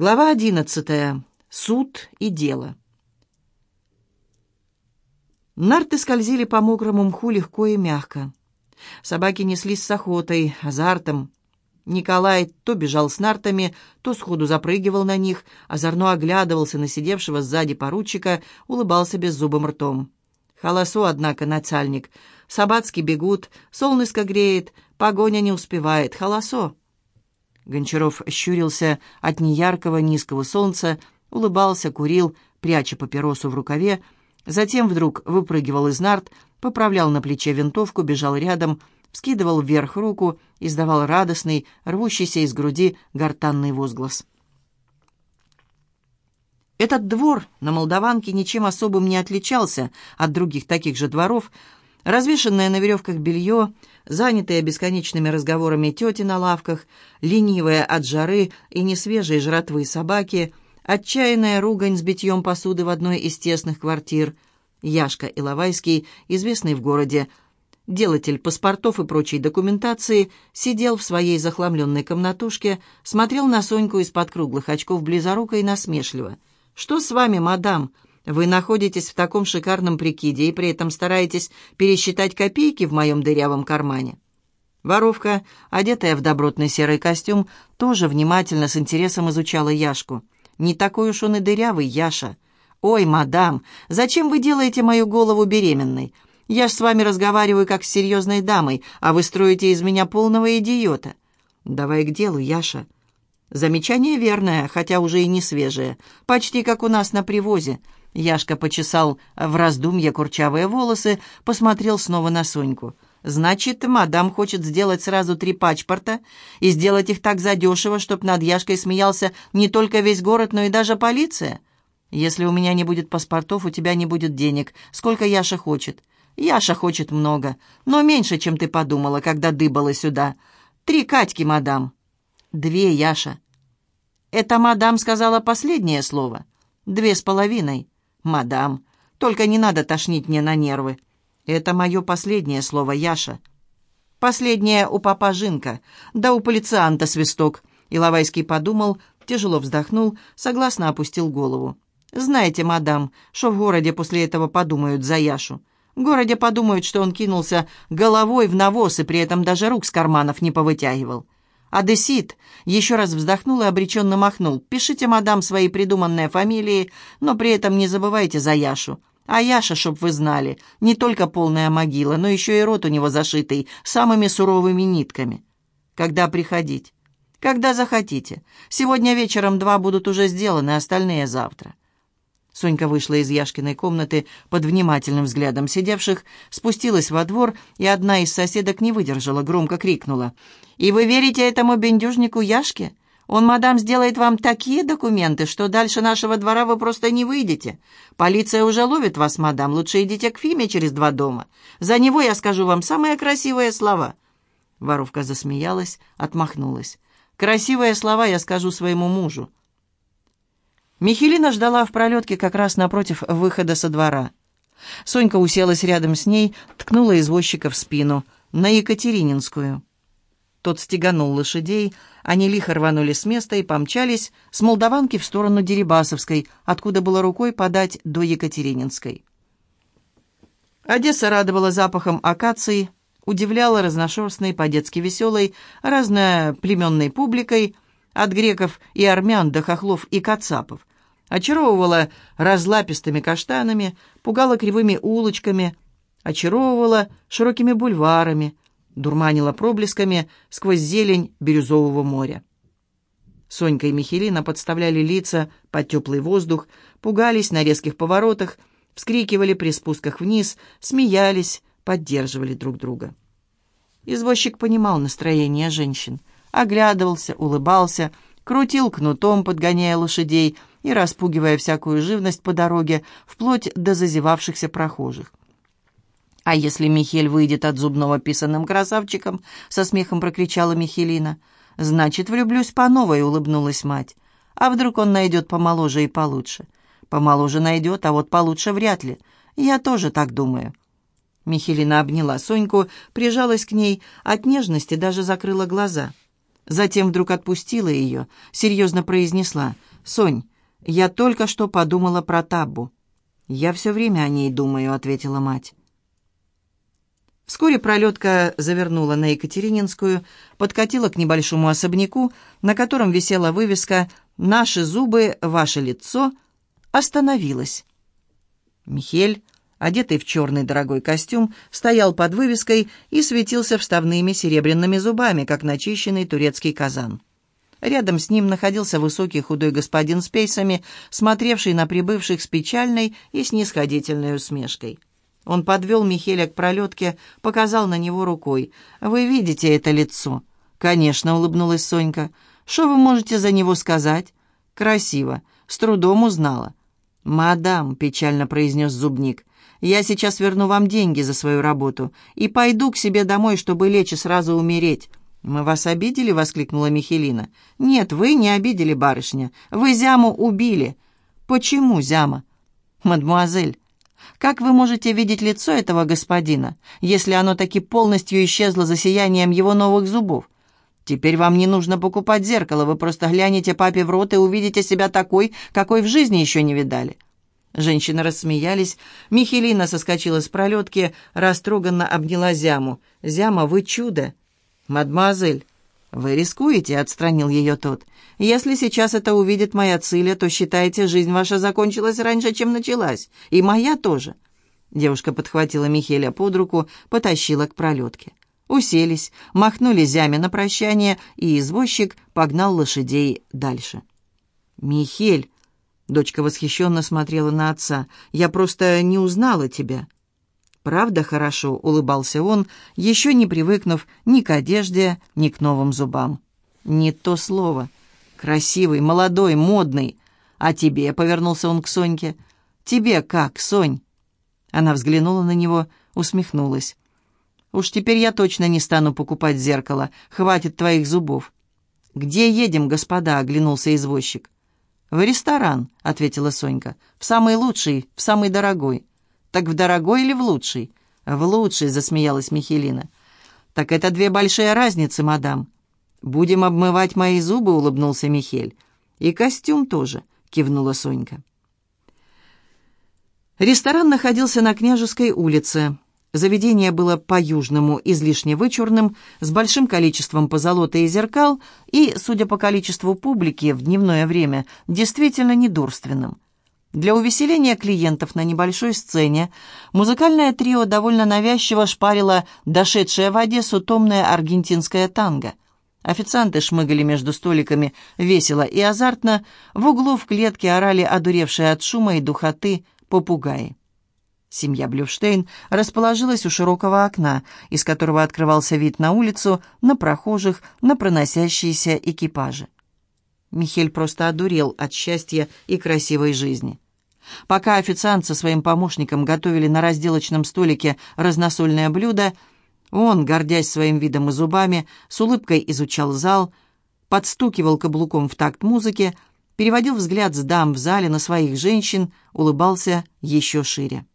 Глава одиннадцатая. Суд и дело. Нарты скользили по мокрому мху легко и мягко. Собаки неслись с охотой, азартом. Николай то бежал с нартами, то сходу запрыгивал на них, озорно оглядывался на сидевшего сзади поручика, улыбался беззубым ртом. Холосу, однако, начальник. Собацки бегут, солнышко греет, погоня не успевает. Холосо. Гончаров щурился от неяркого низкого солнца, улыбался, курил, пряча папиросу в рукаве, затем вдруг выпрыгивал из нарт, поправлял на плече винтовку, бежал рядом, вскидывал вверх руку, издавал радостный, рвущийся из груди гортанный возглас. Этот двор на Молдаванке ничем особым не отличался от других таких же дворов, Развешенное на веревках белье, занятые бесконечными разговорами тети на лавках, ленивые от жары и несвежие жратвы собаки, отчаянная ругань с битьем посуды в одной из тесных квартир. Яшка Иловайский, известный в городе, делатель паспортов и прочей документации, сидел в своей захламленной комнатушке, смотрел на Соньку из-под круглых очков близоруко и насмешливо. «Что с вами, мадам?» Вы находитесь в таком шикарном прикиде и при этом стараетесь пересчитать копейки в моем дырявом кармане. Воровка, одетая в добротный серый костюм, тоже внимательно с интересом изучала Яшку. «Не такой уж он и дырявый, Яша. Ой, мадам, зачем вы делаете мою голову беременной? Я ж с вами разговариваю как с серьезной дамой, а вы строите из меня полного идиота». «Давай к делу, Яша». Замечание верное, хотя уже и не свежее. Почти как у нас на привозе. Яшка почесал в раздумье курчавые волосы, посмотрел снова на Соньку. «Значит, мадам хочет сделать сразу три пачпорта и сделать их так задешево, чтоб над Яшкой смеялся не только весь город, но и даже полиция? Если у меня не будет паспортов, у тебя не будет денег. Сколько Яша хочет?» «Яша хочет много, но меньше, чем ты подумала, когда дыбала сюда. Три Катьки, мадам». «Две, Яша». «Это мадам сказала последнее слово?» «Две с половиной». «Мадам, только не надо тошнить мне на нервы. Это мое последнее слово, Яша». «Последнее у папа Жинка, да у полицианта свисток». Иловайский подумал, тяжело вздохнул, согласно опустил голову. «Знаете, мадам, что в городе после этого подумают за Яшу? В городе подумают, что он кинулся головой в навоз и при этом даже рук с карманов не повытягивал. «Адесит!» Еще раз вздохнул и обреченно махнул. «Пишите, мадам, свои придуманные фамилии, но при этом не забывайте за Яшу. А Яша, чтоб вы знали, не только полная могила, но еще и рот у него зашитый самыми суровыми нитками. Когда приходить? Когда захотите. Сегодня вечером два будут уже сделаны, остальные завтра. Сонька вышла из Яшкиной комнаты под внимательным взглядом сидевших, спустилась во двор, и одна из соседок не выдержала, громко крикнула. «И вы верите этому бендюжнику Яшке? Он, мадам, сделает вам такие документы, что дальше нашего двора вы просто не выйдете. Полиция уже ловит вас, мадам, лучше идите к Фиме через два дома. За него я скажу вам самые красивые слова». Воровка засмеялась, отмахнулась. «Красивые слова я скажу своему мужу. Михелина ждала в пролетке как раз напротив выхода со двора. Сонька уселась рядом с ней, ткнула извозчика в спину, на Екатерининскую. Тот стеганул лошадей, они лихо рванули с места и помчались с Молдаванки в сторону Дерибасовской, откуда было рукой подать до Екатерининской. Одесса радовала запахом акации, удивляла разношерстной, по-детски веселой, разноплеменной публикой, от греков и армян до хохлов и кацапов, очаровывала разлапистыми каштанами, пугала кривыми улочками, очаровывала широкими бульварами, дурманила проблесками сквозь зелень бирюзового моря. Сонька и Михелина подставляли лица под теплый воздух, пугались на резких поворотах, вскрикивали при спусках вниз, смеялись, поддерживали друг друга. Извозчик понимал настроение женщин, оглядывался, улыбался, крутил кнутом, подгоняя лошадей — и распугивая всякую живность по дороге, вплоть до зазевавшихся прохожих. «А если Михель выйдет от зубного писаным красавчиком?» — со смехом прокричала Михелина. «Значит, влюблюсь по новой», — улыбнулась мать. «А вдруг он найдет помоложе и получше?» «Помоложе найдет, а вот получше вряд ли. Я тоже так думаю». Михелина обняла Соньку, прижалась к ней, от нежности даже закрыла глаза. Затем вдруг отпустила ее, серьезно произнесла. «Сонь, я только что подумала про Таббу». «Я все время о ней думаю», — ответила мать. Вскоре пролетка завернула на Екатерининскую, подкатила к небольшому особняку, на котором висела вывеска «Наши зубы, ваше лицо», остановилась. Михель, одетый в черный дорогой костюм, стоял под вывеской и светился вставными серебряными зубами, как начищенный турецкий казан. Рядом с ним находился высокий худой господин с пейсами, смотревший на прибывших с печальной и снисходительной усмешкой. Он подвел Михеля к пролетке, показал на него рукой. «Вы видите это лицо?» «Конечно», — улыбнулась Сонька. «Что вы можете за него сказать?» «Красиво. С трудом узнала». «Мадам», — печально произнес зубник, — «я сейчас верну вам деньги за свою работу и пойду к себе домой, чтобы лечь и сразу умереть». «Мы вас обидели?» — воскликнула Михелина. «Нет, вы не обидели, барышня. Вы Зяму убили». «Почему Зяма?» «Мадемуазель, как вы можете видеть лицо этого господина, если оно таки полностью исчезло за сиянием его новых зубов? Теперь вам не нужно покупать зеркало, вы просто глянете папе в рот и увидите себя такой, какой в жизни еще не видали». Женщины рассмеялись. Михелина соскочила с пролетки, растроганно обняла Зяму. «Зяма, вы чудо!» «Мадемуазель, вы рискуете», — отстранил ее тот. «Если сейчас это увидит моя Циля, то считайте, жизнь ваша закончилась раньше, чем началась. И моя тоже». Девушка подхватила Михеля под руку, потащила к пролетке. Уселись, махнули зями на прощание, и извозчик погнал лошадей дальше. «Михель!» — дочка восхищенно смотрела на отца. «Я просто не узнала тебя». «Правда хорошо», — улыбался он, еще не привыкнув ни к одежде, ни к новым зубам. «Не то слово. Красивый, молодой, модный. А тебе?» — повернулся он к Соньке. «Тебе как, Сонь?» Она взглянула на него, усмехнулась. «Уж теперь я точно не стану покупать зеркало. Хватит твоих зубов». «Где едем, господа?» — оглянулся извозчик. «В ресторан», — ответила Сонька. «В самый лучший, в самый дорогой». «Так в дорогой или в лучший?» «В лучший», — засмеялась Михелина. «Так это две большие разницы, мадам». «Будем обмывать мои зубы», — улыбнулся Михель. «И костюм тоже», — кивнула Сонька. Ресторан находился на Княжеской улице. Заведение было по-южному излишне вычурным, с большим количеством позолоты и зеркал и, судя по количеству публики в дневное время, действительно недурственным. Для увеселения клиентов на небольшой сцене музыкальное трио довольно навязчиво шпарило дошедшее в Одессу томное аргентинское танго. Официанты шмыгали между столиками весело и азартно, в углу в клетке орали одуревшие от шума и духоты попугаи. Семья Блюфштейн расположилась у широкого окна, из которого открывался вид на улицу, на прохожих, на проносящиеся экипажи. Михель просто одурел от счастья и красивой жизни. Пока официант со своим помощником готовили на разделочном столике разносольное блюдо, он, гордясь своим видом и зубами, с улыбкой изучал зал, подстукивал каблуком в такт музыки, переводил взгляд с дам в зале на своих женщин, улыбался еще шире.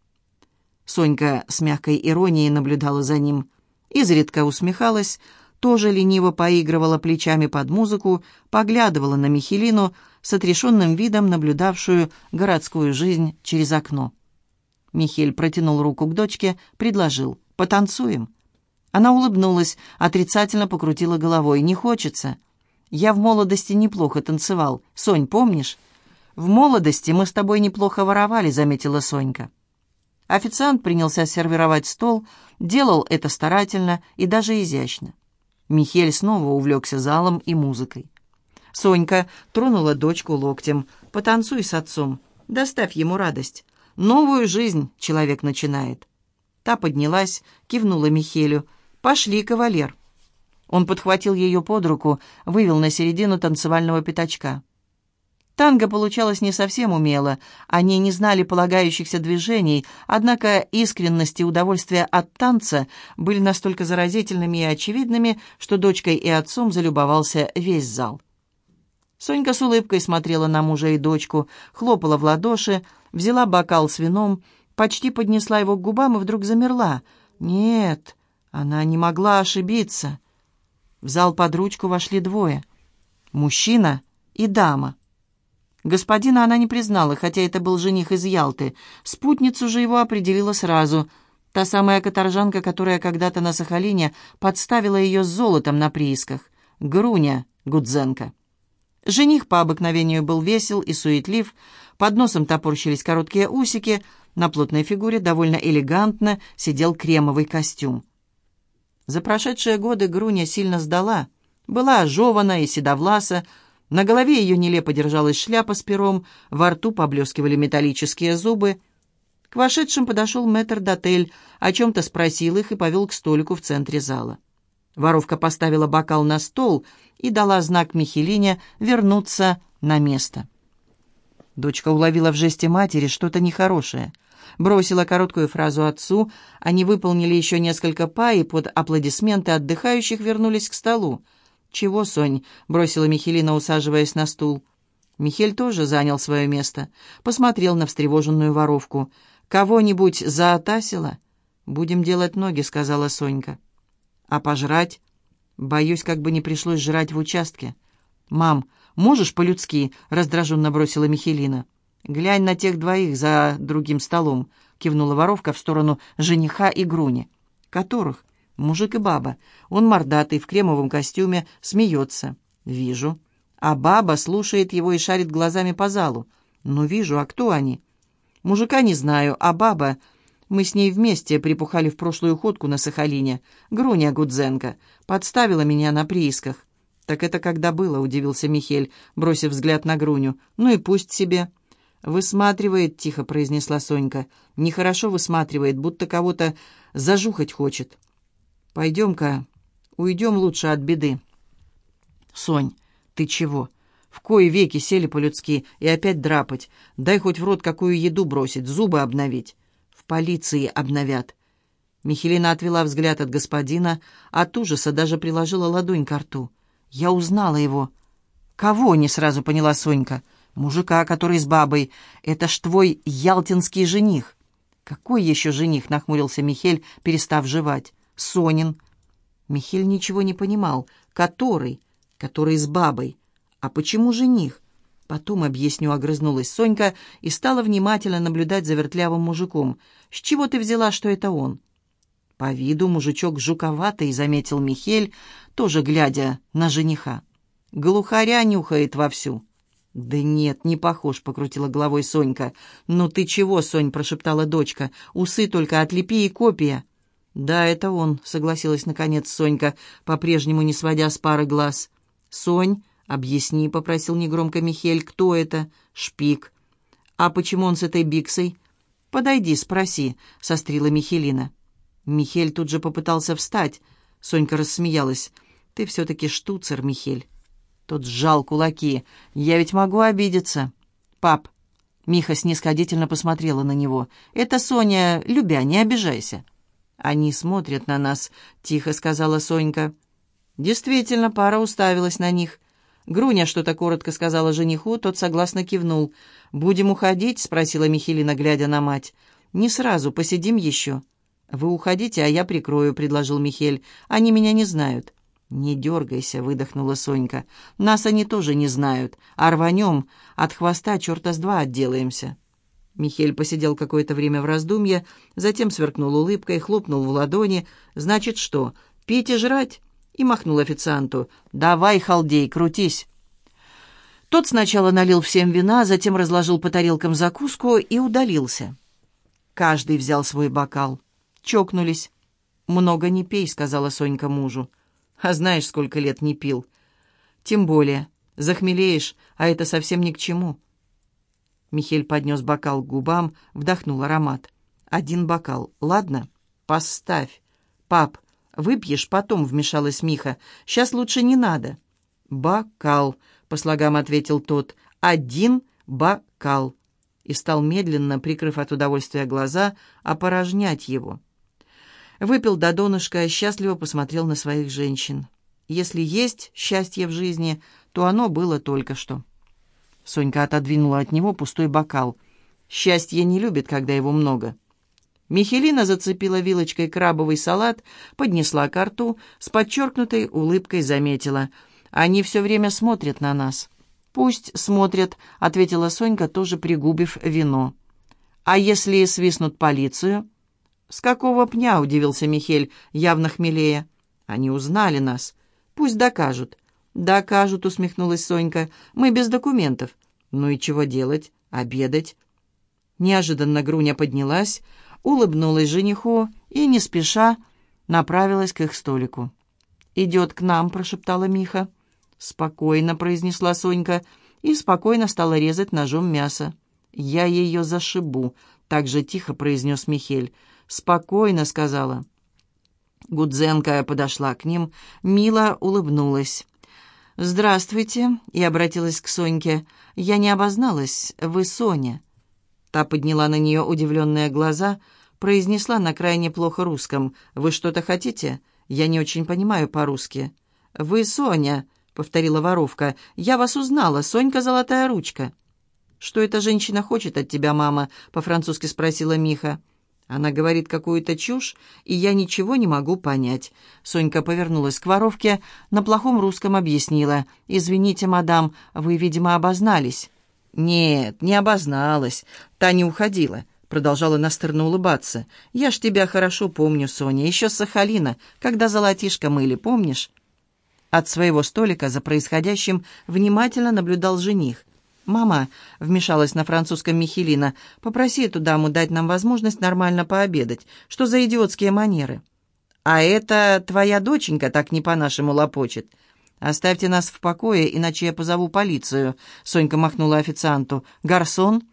Сонька с мягкой иронией наблюдала за ним, изредка усмехалась, тоже лениво поигрывала плечами под музыку, поглядывала на Михелину с отрешенным видом, наблюдавшую городскую жизнь через окно. Михель протянул руку к дочке, предложил «Потанцуем». Она улыбнулась, отрицательно покрутила головой. «Не хочется. Я в молодости неплохо танцевал. Сонь, помнишь?» «В молодости мы с тобой неплохо воровали», — заметила Сонька. Официант принялся сервировать стол, делал это старательно и даже изящно. Михель снова увлекся залом и музыкой. Сонька тронула дочку локтем. «Потанцуй с отцом, доставь ему радость. Новую жизнь человек начинает». Та поднялась, кивнула Михелю. «Пошли, кавалер». Он подхватил ее под руку, вывел на середину танцевального пятачка. Танго получалось не совсем умело, они не знали полагающихся движений, однако искренность и удовольствие от танца были настолько заразительными и очевидными, что дочкой и отцом залюбовался весь зал. Сонька с улыбкой смотрела на мужа и дочку, хлопала в ладоши, взяла бокал с вином, почти поднесла его к губам и вдруг замерла. Нет, она не могла ошибиться. В зал под ручку вошли двое. Мужчина и дама. Господина она не признала, хотя это был жених из Ялты. Спутницу же его определила сразу. Та самая каторжанка, которая когда-то на Сахалине подставила ее с золотом на приисках. Груня Гудзенко. Жених по обыкновению был весел и суетлив, под носом топорщились короткие усики, на плотной фигуре довольно элегантно сидел кремовый костюм. За прошедшие годы Груня сильно сдала. Была ожевана и седовласа, на голове ее нелепо держалась шляпа с пером, во рту поблескивали металлические зубы. К вошедшим подошел мэтр Дотель, о чем-то спросил их и повел к столику в центре зала. Воровка поставила бокал на стол и дала знак Михелине вернуться на место. Дочка уловила в жесте матери что-то нехорошее. Бросила короткую фразу отцу, они выполнили еще несколько па и под аплодисменты отдыхающих вернулись к столу. «Чего, Сонь?» — бросила Михелина, усаживаясь на стул. Михель тоже занял свое место. Посмотрел на встревоженную воровку. «Кого-нибудь заотасила?» «Будем делать ноги», — сказала Сонька. «А пожрать?» «Боюсь, как бы не пришлось жрать в участке». «Мам, можешь по-людски?» — раздраженно бросила Михелина. «Глянь на тех двоих за другим столом», — кивнула воровка в сторону жениха и Груни. «Которых?» Мужик и баба. Он мордатый, в кремовом костюме, смеется. Вижу. А баба слушает его и шарит глазами по залу. Ну, вижу, а кто они? Мужика не знаю, а баба... Мы с ней вместе припухали в прошлую ходку на Сахалине. Груня Гудзенко. Подставила меня на приисках. «Так это когда было?» — удивился Михель, бросив взгляд на Груню. «Ну и пусть себе». «Высматривает», — тихо произнесла Сонька. «Нехорошо высматривает, будто кого-то зажухать хочет». Пойдем-ка, уйдем лучше от беды. Сонь, ты чего? В кои веки сели по-людски и опять драпать. Дай хоть в рот какую еду бросить, зубы обновить. В полиции обновят. Михелина отвела взгляд от господина, от ужаса даже приложила ладонь к рту. Я узнала его. Кого, не сразу поняла Сонька. Мужика, который с бабой. Это ж твой ялтинский жених. Какой еще жених, нахмурился Михель, перестав жевать. Сонин. Михель ничего не понимал. Который? Который с бабой. А почему жених? Потом объясню, огрызнулась Сонька и стала внимательно наблюдать за вертлявым мужиком. С чего ты взяла, что это он? По виду мужичок жуковатый, заметил Михель, тоже глядя на жениха. Глухаря нюхает вовсю. «Да нет, не похож», — покрутила головой Сонька. «Ну ты чего, Сонь?» — прошептала дочка. «Усы только отлепи и копия». «Да, это он», — согласилась наконец Сонька, по-прежнему не сводя с пары глаз. «Сонь, объясни», — попросил негромко Михель, — «кто это?» «Шпик». «А почему он с этой биксой?» «Подойди, спроси», — сострила Михелина. Михель тут же попытался встать. Сонька рассмеялась. «Ты все-таки штуцер, Михель». Тот сжал кулаки. «Я ведь могу обидеться». «Пап». Миха снисходительно посмотрела на него. «Это Соня, любя, не обижайся». «Они смотрят на нас», — тихо сказала Сонька. Действительно, пара уставилась на них. Груня что-то коротко сказала жениху, тот согласно кивнул. «Будем уходить?» — спросила Михилина, глядя на мать. «Не сразу, посидим еще». «Вы уходите, а я прикрою», — предложил Михель. «Они меня не знают». «Не дергайся», — выдохнула Сонька. «Нас они тоже не знают. А рванем, от хвоста черта с два отделаемся». Михель посидел какое-то время в раздумье, затем сверкнул улыбкой, хлопнул в ладони. «Значит что, пить и жрать?» И махнул официанту. «Давай, халдей, крутись!» Тот сначала налил всем вина, затем разложил по тарелкам закуску и удалился. Каждый взял свой бокал. Чокнулись. «Много не пей», — сказала Сонька мужу. «А знаешь, сколько лет не пил?» «Тем более. Захмелеешь, а это совсем ни к чему». Михель поднес бокал к губам, вдохнул аромат. «Один бокал, ладно? Поставь. Пап, выпьешь потом», — вмешалась Миха. «Сейчас лучше не надо». «Бокал», — по слогам ответил тот. «Один бокал». И стал медленно, прикрыв от удовольствия глаза, опорожнять его. Выпил до донышка, счастливо посмотрел на своих женщин. Если есть счастье в жизни, то оно было только что. Сонька отодвинула от него пустой бокал. «Счастье не любит, когда его много». Михелина зацепила вилочкой крабовый салат, поднесла ко рту, с подчеркнутой улыбкой заметила. «Они все время смотрят на нас». «Пусть смотрят», — ответила Сонька, тоже пригубив вино. «А если свистнут полицию?» «С какого пня?» — удивился Михель, явно хмелея. «Они узнали нас. Пусть докажут». «Докажут», — усмехнулась Сонька. «Мы без документов». «Ну и чего делать? Обедать?» Неожиданно Груня поднялась, улыбнулась жениху и, не спеша, направилась к их столику. «Идет к нам», — прошептала Миха. «Спокойно», — произнесла Сонька, и спокойно стала резать ножом мясо. «Я ее зашибу», — так же тихо произнес Михель. «Спокойно», — сказала. Гудзенко подошла к ним, мило улыбнулась. «Здравствуйте», — и обратилась к Соньке. «Я не обозналась, вы Соня». Та подняла на нее удивленные глаза, произнесла на крайне плохо русском. «Вы что-то хотите? Я не очень понимаю по-русски». «Вы Соня», — повторила воровка. «Я вас узнала, Сонька Золотая Ручка». «Что эта женщина хочет от тебя, мама?» — по-французски спросила Миха. Она говорит какую-то чушь, и я ничего не могу понять. Сонька повернулась к воровке, на плохом русском объяснила. «Извините, мадам, вы, видимо, обознались». «Нет, не обозналась. Та не уходила», — продолжала настырно улыбаться. «Я ж тебя хорошо помню, Соня, еще с Сахалина, когда золотишко мыли, помнишь?» От своего столика за происходящим внимательно наблюдал жених. «Мама», — вмешалась на французском Михелина, — «попроси эту даму дать нам возможность нормально пообедать. Что за идиотские манеры?» «А это твоя доченька так не по-нашему лопочет». «Оставьте нас в покое, иначе я позову полицию», — Сонька махнула официанту. «Гарсон?»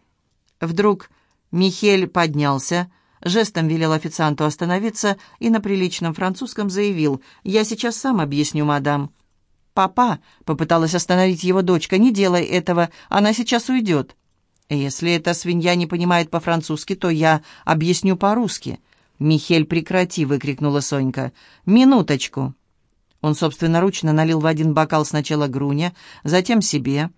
Вдруг Михель поднялся, жестом велел официанту остановиться и на приличном французском заявил. «Я сейчас сам объясню, мадам». «Папа», — попыталась остановить его дочка, — «не делай этого, она сейчас уйдет». «Если эта свинья не понимает по-французски, то я объясню по-русски». «Михель, прекрати!» — выкрикнула Сонька. «Минуточку!» Он собственноручно налил в один бокал сначала Груня, затем себе.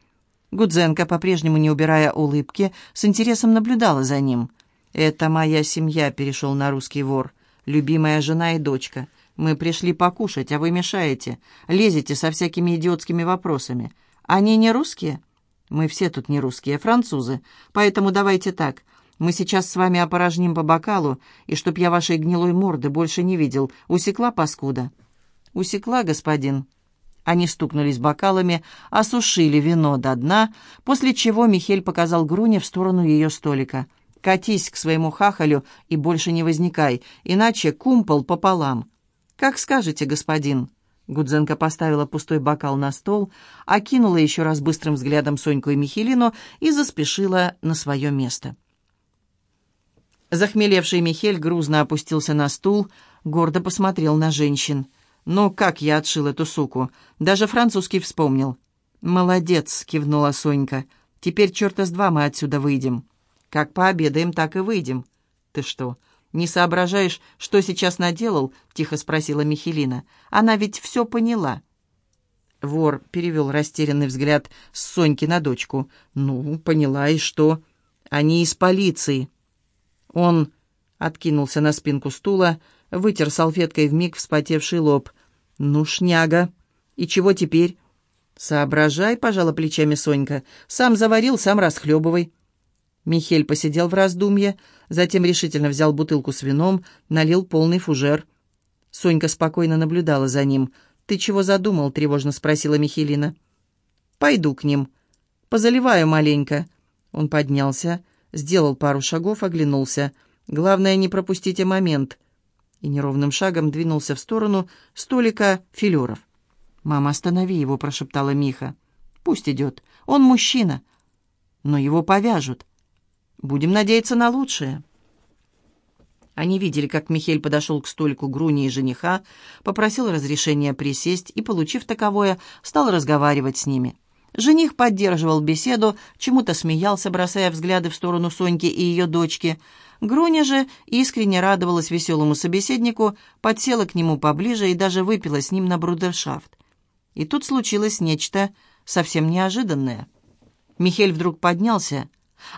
Гудзенко, по-прежнему не убирая улыбки, с интересом наблюдала за ним. «Это моя семья», — перешел на русский вор. «Любимая жена и дочка. Мы пришли покушать, а вы мешаете. Лезете со всякими идиотскими вопросами. Они не русские?» «Мы все тут не русские, французы. Поэтому давайте так. Мы сейчас с вами опорожним по бокалу, и чтоб я вашей гнилой морды больше не видел. Усекла паскуда?» «Усекла, господин». Они стукнулись бокалами, осушили вино до дна, после чего Михель показал Груне в сторону ее столика. «Катись к своему хахалю и больше не возникай, иначе кумпол пополам». «Как скажете, господин». Гудзенко поставила пустой бокал на стол, окинула еще раз быстрым взглядом Соньку и Михелину и заспешила на свое место. Захмелевший Михель грузно опустился на стул, гордо посмотрел на женщин. «Ну, как я отшил эту суку? Даже французский вспомнил». «Молодец», — кивнула Сонька. «Теперь черта с два мы отсюда выйдем». «Как пообедаем, так и выйдем». «Ты что, не соображаешь, что сейчас наделал?» — тихо спросила Михелина. «Она ведь все поняла». Вор перевел растерянный взгляд с Соньки на дочку. «Ну, поняла, и что?» «Они из полиции». Он откинулся на спинку стула, вытер салфеткой вмиг вспотевший лоб. «Ну, шняга! И чего теперь?» «Соображай», — пожала плечами Сонька. «Сам заварил, сам расхлебывай». Михель посидел в раздумье, затем решительно взял бутылку с вином, налил полный фужер. Сонька спокойно наблюдала за ним. «Ты чего задумал?» — тревожно спросила Михелина. «Пойду к ним. Позаливаю маленько». Он поднялся, сделал пару шагов, оглянулся. «Главное, не пропустите момент» и неровным шагом двинулся в сторону столика филеров. «Мама, останови его», — прошептала Миха. «Пусть идет. Он мужчина. Но его повяжут. Будем надеяться на лучшее». Они видели, как Михель подошел к столику Груни и жениха, попросил разрешения присесть и, получив таковое, стал разговаривать с ними. Жених поддерживал беседу, чему-то смеялся, бросая взгляды в сторону Соньки и ее дочки — Груня же искренне радовалась веселому собеседнику, подсела к нему поближе и даже выпила с ним на брудершафт. И тут случилось нечто совсем неожиданное. Михель вдруг поднялся,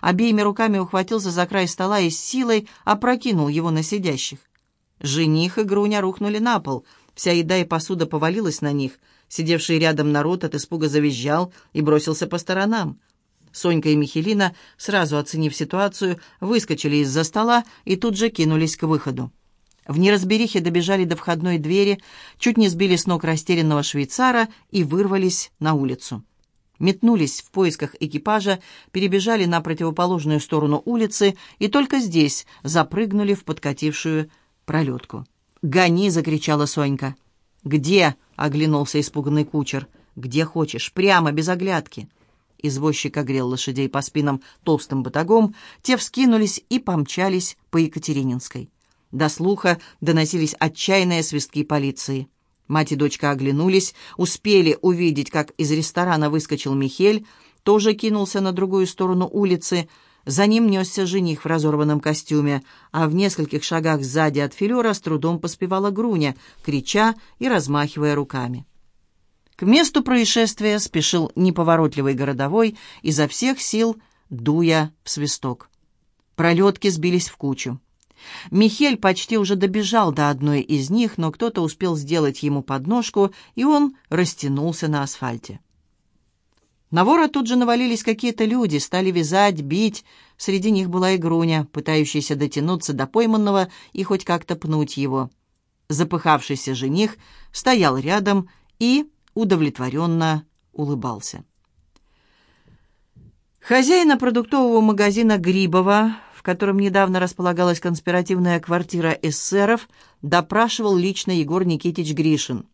обеими руками ухватился за край стола и с силой опрокинул его на сидящих. Жених и Груня рухнули на пол. Вся еда и посуда повалилась на них. Сидевший рядом народ от испуга завизжал и бросился по сторонам. Сонька и Михелина, сразу оценив ситуацию, выскочили из-за стола и тут же кинулись к выходу. В неразберихе добежали до входной двери, чуть не сбили с ног растерянного швейцара и вырвались на улицу. Метнулись в поисках экипажа, перебежали на противоположную сторону улицы и только здесь запрыгнули в подкатившую пролетку. «Гони!» — закричала Сонька. «Где?» — оглянулся испуганный кучер. «Где хочешь, прямо, без оглядки». Извозчик огрел лошадей по спинам толстым батагом, те вскинулись и помчались по Екатерининской. До слуха доносились отчаянные свистки полиции. Мать и дочка оглянулись, успели увидеть, как из ресторана выскочил Михель, тоже кинулся на другую сторону улицы. За ним несся жених в разорванном костюме, а в нескольких шагах сзади от филера с трудом поспевала Груня, крича и размахивая руками. К месту происшествия спешил неповоротливый городовой, изо всех сил дуя в свисток. Пролетки сбились в кучу. Михель почти уже добежал до одной из них, но кто-то успел сделать ему подножку, и он растянулся на асфальте. На вора тут же навалились какие-то люди, стали вязать, бить. Среди них была и Груня, пытающаяся дотянуться до пойманного и хоть как-то пнуть его. Запыхавшийся жених стоял рядом и удовлетворенно улыбался. Хозяина продуктового магазина Грибова, котором недавно располагалась конспиративная квартира эсеров, допрашивал лично Егор Никитич Гришин.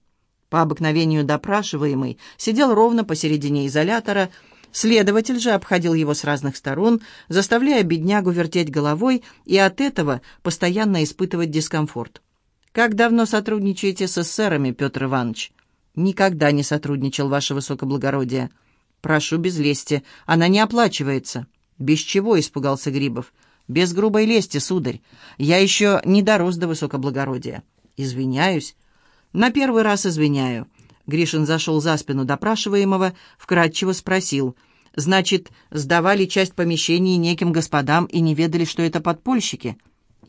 По обыкновению допрашиваемый сидел ровно посередине изолятора, следователь же обходил его с разных сторон, заставляя беднягу вертеть головой и от этого постоянно испытывать дискомфорт. «Как давно сотрудничаете с эсерами, Петр Иванович?» «Никогда не сотрудничал, ваше высокоблагородие». «Прошу без лести, она не оплачивается». «Без чего?» — испугался Грибов. «Без грубой лести, сударь. Я еще не дорос до высокоблагородия». «Извиняюсь». «На первый раз извиняю». Гришин зашел за спину допрашиваемого, вкратчиво спросил. «Значит, сдавали часть помещений неким господам и не ведали, что это подпольщики?»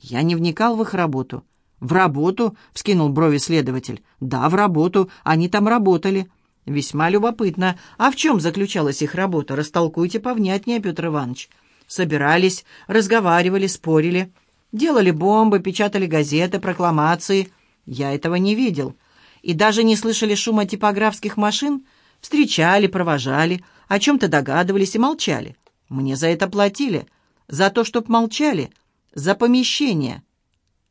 «Я не вникал в их работу». «В работу?» — вскинул брови следователь. «Да, в работу. Они там работали». «Весьма любопытно. А в чем заключалась их работа? Растолкуйте повнятнее, Петр Иванович». Собирались, разговаривали, спорили. Делали бомбы, печатали газеты, прокламации. Я этого не видел. И даже не слышали шума типографских машин. Встречали, провожали, о чем-то догадывались и молчали. Мне за это платили. За то, чтоб молчали. За помещение.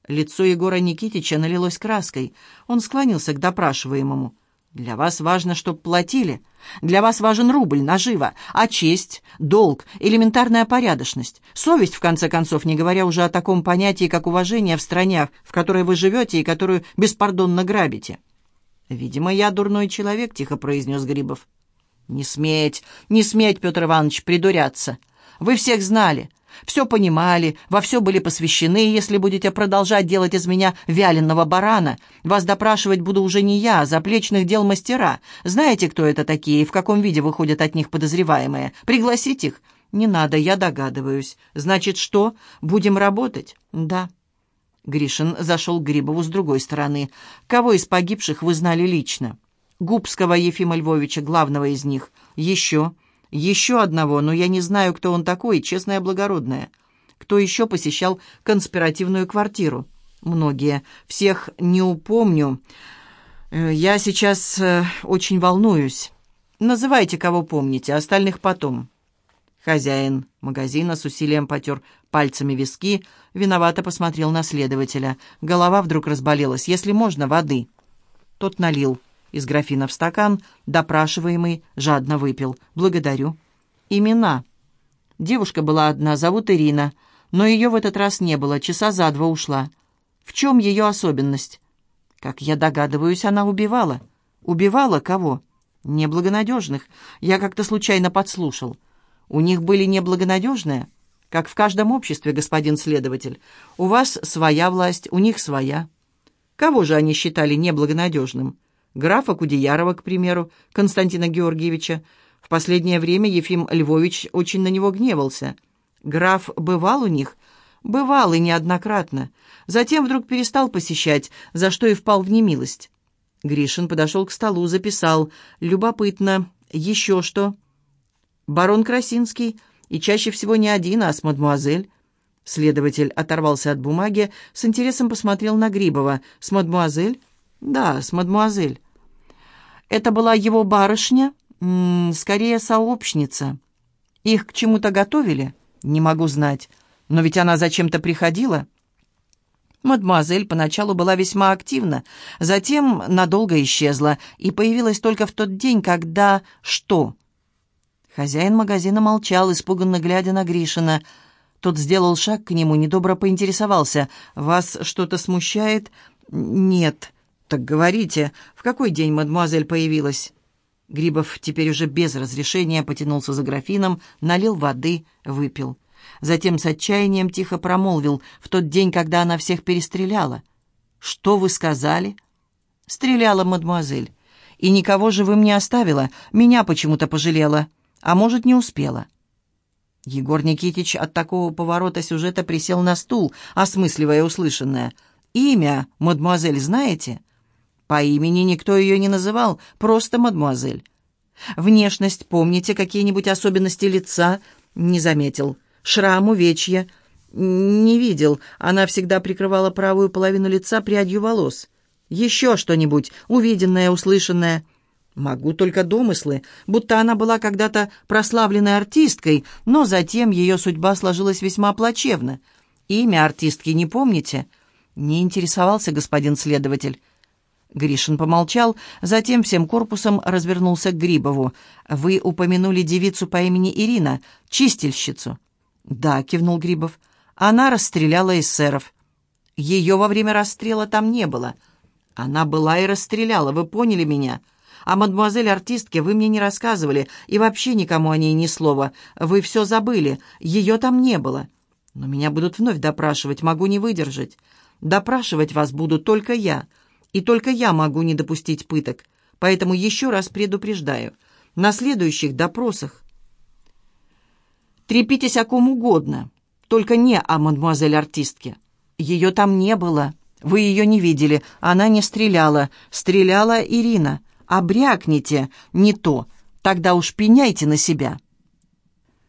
Лицо Егора Никитича налилось краской. Он склонился к допрашиваемому. «Для вас важно, чтоб платили. Для вас важен рубль, нажива, а честь, долг, элементарная порядочность, совесть, в конце концов, не говоря уже о таком понятии, как уважение в стране, в которой вы живете и которую беспардонно грабите». «Видимо, я дурной человек», — тихо произнес Грибов. «Не сметь, не сметь, Петр Иванович, придуряться. Вы всех знали. Все понимали, во все были посвящены, если будете продолжать делать из меня вяленого барана, вас допрашивать буду уже не я, а заплечных дел мастера. Знаете, кто это такие и в каком виде выходят от них подозреваемые? Пригласить их? Не надо, я догадываюсь. Значит, что? Будем работать? Да. Гришин зашел к Грибову с другой стороны. Кого из погибших вы знали лично? Губского Ефима Львовича, главного из них. Еще. Еще одного, но я не знаю, кто он такой, честная благородная. Кто еще посещал конспиративную квартиру? Многие. Всех не упомню. Э, я сейчас э, очень волнуюсь. Называйте, кого помните, остальных потом. Хозяин магазина с усилием потер пальцами виски, виновато посмотрел на следователя. Голова вдруг разболелась. Если можно, воды. Тот налил из графина в стакан, допрашиваемый жадно выпил. «Благодарю». «Имена». Девушка была одна, зовут Ирина, но ее в этот раз не было, часа за два ушла. В чем ее особенность? Как я догадываюсь, она убивала. Убивала кого? Неблагонадежных. Я как-то случайно подслушал. У них были неблагонадежные? Как в каждом обществе, господин следователь. У вас своя власть, у них своя. Кого же они считали неблагонадежным? Графа Кудеярова, к примеру, Константина Георгиевича. В последнее время Ефим Львович очень на него гневался. Граф бывал у них? Бывал и неоднократно. Затем вдруг перестал посещать, за что и впал в немилость. Гришин подошел к столу, записал. «Любопытно. Еще что?» «Барон Красинский. И чаще всего не один, а с мадмуазель». Следователь оторвался от бумаги, с интересом посмотрел на Грибова. «С мадмуазель?» «Да, с мадмуазель». «Это была его барышня?» М -м, «Скорее, сообщница». «Их к чему-то готовили?» «Не могу знать. Но ведь она зачем-то приходила». Мадемуазель поначалу была весьма активна, затем надолго исчезла и появилась только в тот день, когда... Что? Хозяин магазина молчал, испуганно глядя на Гришина. Тот сделал шаг к нему, недобро поинтересовался. «Вас что-то смущает?» «Нет». «Так говорите, в какой день мадемуазель появилась?» Грибов теперь уже без разрешения потянулся за графином, налил воды, выпил. Затем с отчаянием тихо промолвил в тот день, когда она всех перестреляла. «Что вы сказали?» «Стреляла, мадемуазель. И никого живым не оставила, меня почему-то пожалела, а может, не успела». Егор Никитич от такого поворота сюжета присел на стул, осмысливая услышанное. «Имя, мадемуазель, знаете?» По имени никто ее не называл, просто мадемуазель. Внешность, помните какие-нибудь особенности лица? Не заметил. Шрам, увечья? Не видел. Она всегда прикрывала правую половину лица прядью волос. Еще что-нибудь, увиденное, услышанное? Могу только домыслы, будто она была когда-то прославленной артисткой, но затем ее судьба сложилась весьма плачевно. Имя артистки не помните? Не интересовался господин следователь. Гришин помолчал, затем всем корпусом развернулся к Грибову. «Вы упомянули девицу по имени Ирина, чистильщицу». «Да», — кивнул Грибов. «Она расстреляла эсеров». «Ее во время расстрела там не было». «Она была и расстреляла, вы поняли меня?» «А мадемуазель-артистке вы мне не рассказывали, и вообще никому о ней ни слова. Вы все забыли, ее там не было». «Но меня будут вновь допрашивать, могу не выдержать». «Допрашивать вас буду только я». И только я могу не допустить пыток. Поэтому еще раз предупреждаю. На следующих допросах трепитесь о ком угодно, только не о мадемуазель-артистке. Ее там не было. Вы ее не видели. Она не стреляла. Стреляла Ирина. Обрякните не то. Тогда уж пеняйте на себя».